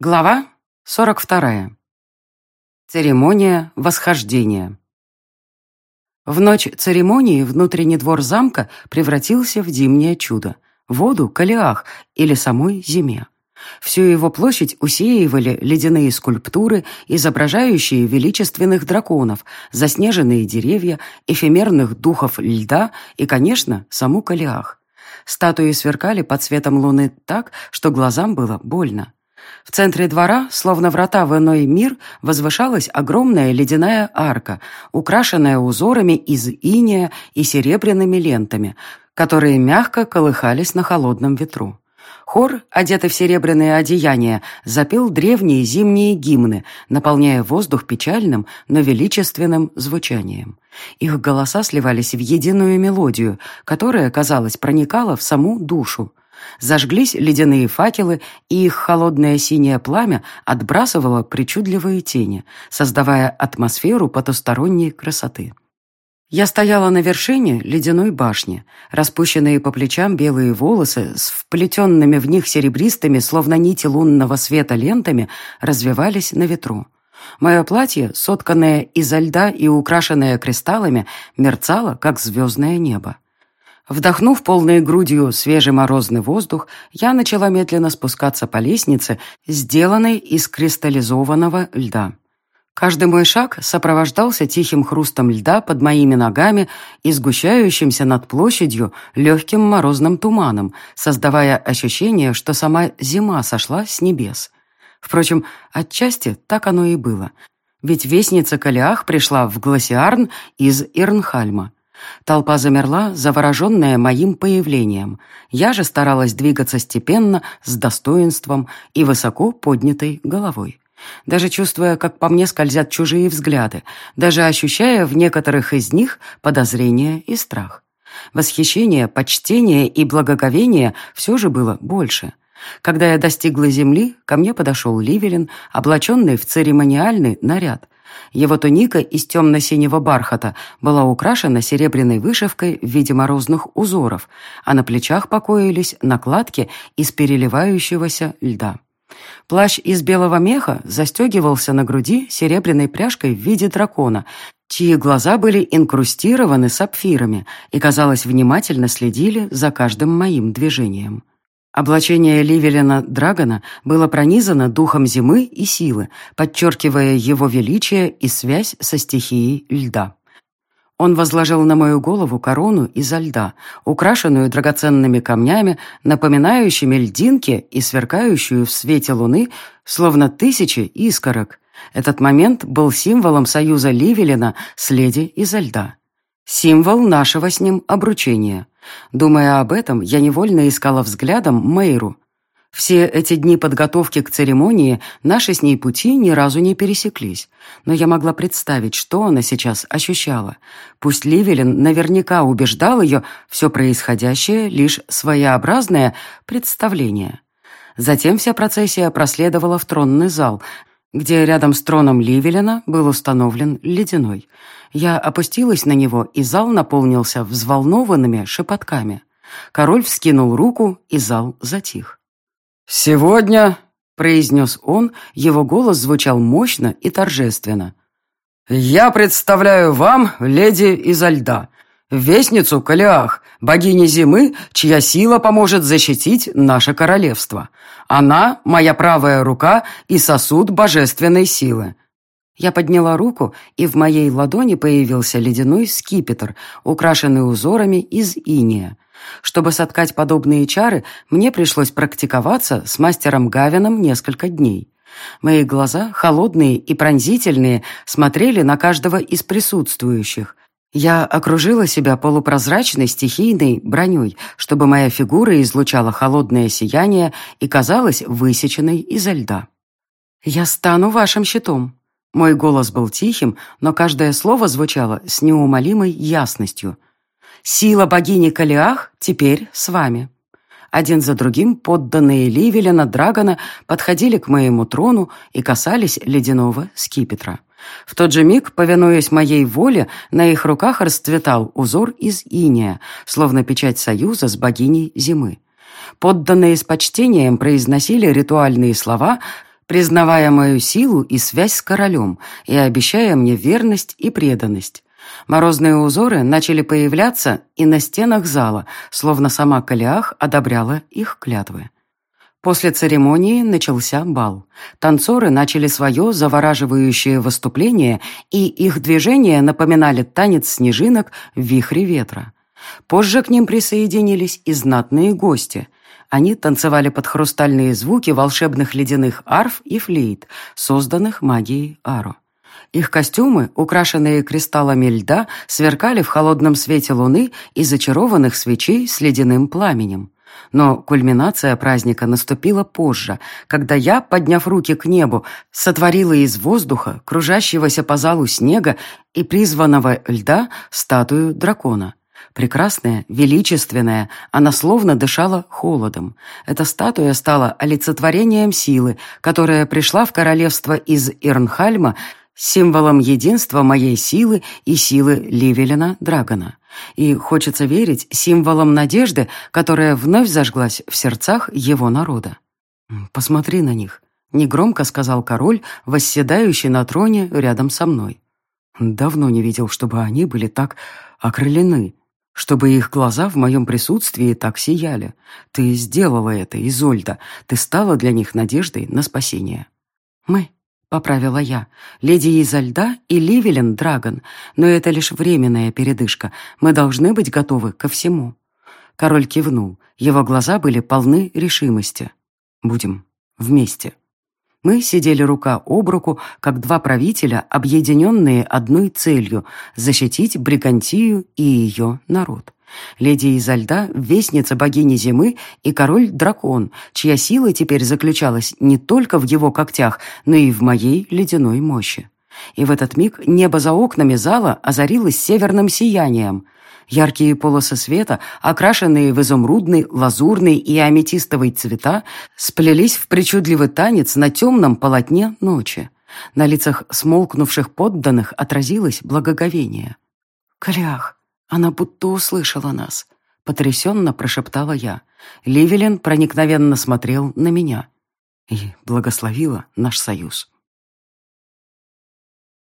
Глава 42. Церемония восхождения. В ночь церемонии внутренний двор замка превратился в зимнее чудо, воду Калиах или самой зиме. Всю его площадь усеивали ледяные скульптуры, изображающие величественных драконов, заснеженные деревья, эфемерных духов льда и, конечно, саму Калиах. Статуи сверкали под светом луны так, что глазам было больно. В центре двора, словно врата в иной мир, возвышалась огромная ледяная арка, украшенная узорами из иния и серебряными лентами, которые мягко колыхались на холодном ветру. Хор, одетый в серебряные одеяния, запел древние зимние гимны, наполняя воздух печальным, но величественным звучанием. Их голоса сливались в единую мелодию, которая, казалось, проникала в саму душу. Зажглись ледяные факелы, и их холодное синее пламя отбрасывало причудливые тени, создавая атмосферу потусторонней красоты. Я стояла на вершине ледяной башни. Распущенные по плечам белые волосы с вплетенными в них серебристыми, словно нити лунного света лентами, развивались на ветру. Мое платье, сотканное изо льда и украшенное кристаллами, мерцало, как звездное небо. Вдохнув полной грудью свежий морозный воздух, я начала медленно спускаться по лестнице, сделанной из кристаллизованного льда. Каждый мой шаг сопровождался тихим хрустом льда под моими ногами и сгущающимся над площадью легким морозным туманом, создавая ощущение, что сама зима сошла с небес. Впрочем, отчасти так оно и было. Ведь вестница Калиах пришла в Гласиарн из Ирнхальма. Толпа замерла, завороженная моим появлением. Я же старалась двигаться степенно, с достоинством и высоко поднятой головой. Даже чувствуя, как по мне скользят чужие взгляды, даже ощущая в некоторых из них подозрение и страх. Восхищение, почтение и благоговение все же было больше. Когда я достигла земли, ко мне подошел Ливелин, облаченный в церемониальный наряд, его туника из темно-синего бархата была украшена серебряной вышивкой в виде морозных узоров, а на плечах покоились накладки из переливающегося льда. Плащ из белого меха застегивался на груди серебряной пряжкой в виде дракона, чьи глаза были инкрустированы сапфирами и, казалось, внимательно следили за каждым моим движением. Облачение Ливелина Драгона было пронизано духом зимы и силы, подчеркивая его величие и связь со стихией льда. Он возложил на мою голову корону изо льда, украшенную драгоценными камнями, напоминающими льдинки и сверкающую в свете луны, словно тысячи искорок. Этот момент был символом союза Ливелина с леди изо льда. Символ нашего с ним обручения. Думая об этом, я невольно искала взглядом Мэйру. Все эти дни подготовки к церемонии наши с ней пути ни разу не пересеклись, но я могла представить, что она сейчас ощущала. Пусть Ливелин наверняка убеждал ее, все происходящее — лишь своеобразное представление. Затем вся процессия проследовала в тронный зал — где рядом с троном Ливелина был установлен ледяной. Я опустилась на него, и зал наполнился взволнованными шепотками. Король вскинул руку, и зал затих. «Сегодня», — произнес он, его голос звучал мощно и торжественно, «я представляю вам леди изо льда, вестницу Калиах, богини зимы, чья сила поможет защитить наше королевство. Она — моя правая рука и сосуд божественной силы». Я подняла руку, и в моей ладони появился ледяной скипетр, украшенный узорами из иния. Чтобы соткать подобные чары, мне пришлось практиковаться с мастером Гавином несколько дней. Мои глаза, холодные и пронзительные, смотрели на каждого из присутствующих. Я окружила себя полупрозрачной стихийной броней, чтобы моя фигура излучала холодное сияние и казалась высеченной изо льда. «Я стану вашим щитом». Мой голос был тихим, но каждое слово звучало с неумолимой ясностью. «Сила богини Калиах теперь с вами». Один за другим подданные Ливелина Драгона подходили к моему трону и касались ледяного скипетра. В тот же миг, повинуясь моей воле, на их руках расцветал узор из иния, словно печать союза с богиней зимы. Подданные с почтением произносили ритуальные слова, признавая мою силу и связь с королем и обещая мне верность и преданность. Морозные узоры начали появляться и на стенах зала, словно сама Калиах одобряла их клятвы. После церемонии начался бал. Танцоры начали свое завораживающее выступление, и их движения напоминали танец снежинок в вихре ветра. Позже к ним присоединились и знатные гости. Они танцевали под хрустальные звуки волшебных ледяных арф и флейт, созданных магией Аро. Их костюмы, украшенные кристаллами льда, сверкали в холодном свете луны и зачарованных свечей с ледяным пламенем. Но кульминация праздника наступила позже, когда я, подняв руки к небу, сотворила из воздуха, кружащегося по залу снега и призванного льда, статую дракона. Прекрасная, величественная, она словно дышала холодом. Эта статуя стала олицетворением силы, которая пришла в королевство из Ирнхальма, символом единства моей силы и силы Ливелина Драгона. И, хочется верить, символом надежды, которая вновь зажглась в сердцах его народа. «Посмотри на них», — негромко сказал король, восседающий на троне рядом со мной. Давно не видел, чтобы они были так окрылены, чтобы их глаза в моем присутствии так сияли. Ты сделала это, Изольда, ты стала для них надеждой на спасение. Мы поправила я. «Леди изо льда и Ливелин Драгон, но это лишь временная передышка. Мы должны быть готовы ко всему». Король кивнул. Его глаза были полны решимости. «Будем вместе». Мы сидели рука об руку, как два правителя, объединенные одной целью — защитить Бригантию и ее народ. Леди изо льда, вестница богини зимы и король-дракон, чья сила теперь заключалась не только в его когтях, но и в моей ледяной мощи. И в этот миг небо за окнами зала озарилось северным сиянием. Яркие полосы света, окрашенные в изумрудный, лазурный и аметистовый цвета, сплелись в причудливый танец на темном полотне ночи. На лицах смолкнувших подданных отразилось благоговение. «Клях!» Она будто услышала нас. Потрясенно прошептала я. Ливелин проникновенно смотрел на меня. И благословила наш союз.